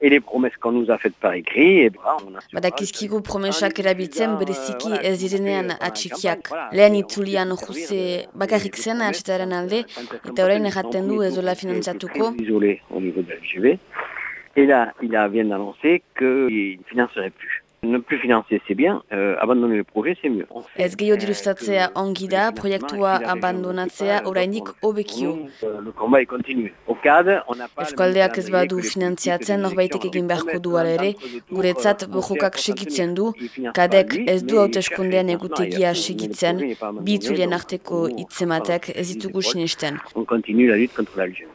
et les promesses qu'on nous a faites par écrit, et ben, on a... Badakizkigu promesak erabiltzen bereziki ez direnean atxikiak. Lehen itzulian juse bakarrik zen atxetaren alde, eta orain erraten du ez dola finanziatuko. Isolé au niveau de l'LGV. Et là, il a vient d'annoncer qu'il ne financerait plus. Ne plus financer, c'est bien. Euh, abandonner le projet, c'est mieux. Ez gehiago dirustatzea ongi da, proiektua abandonatzea orainik hobekio. Euh, Le combat est. Eskualdeak ez badu finantziatzen norbaitek egin beharko du ere, guretzat bojokak segitzen du, kadek ez du hauteskundean egutegia segitzen, bi itzulien arteko hitzematek ez ditugu sinesten. On continue la lutte contre l'Algérie.